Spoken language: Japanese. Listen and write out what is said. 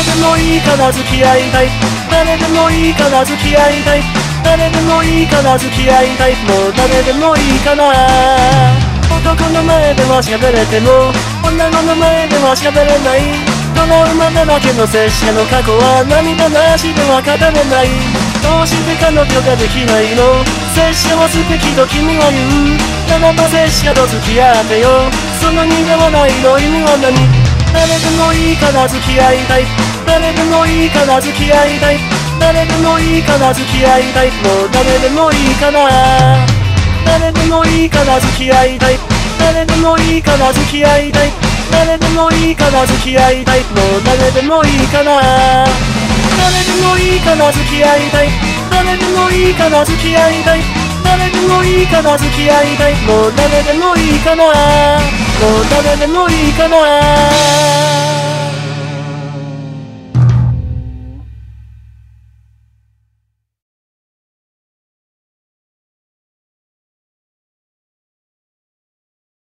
誰でもいいから付き合いたい。誰でもいいから付き合いたい。誰でもいいから付き合いたい。もう誰でもいいかな男の前では喋れても女の前では喋れない。トラウマだらけの拙者の過去は涙なしでは語れない。どうして彼女ができないの？拙者は素敵と君は言う。ならば拙者と付き合ってよ。その苦笑いの意味は何？誰でもいいから付き合いたい。誰でもいいから付き合いたい。誰でもいいから付き合いたい。もう誰でもいいから。誰でもいいから付き合いたい。誰でもいいから付き合いたい。誰でもいいから付き合いたい。もう誰でもいいから。誰でもいいから付き合いたい。誰でもいいから付き合いたい。誰でもいいから付き合いたい。もう誰でもいいから。もう誰でもいいかな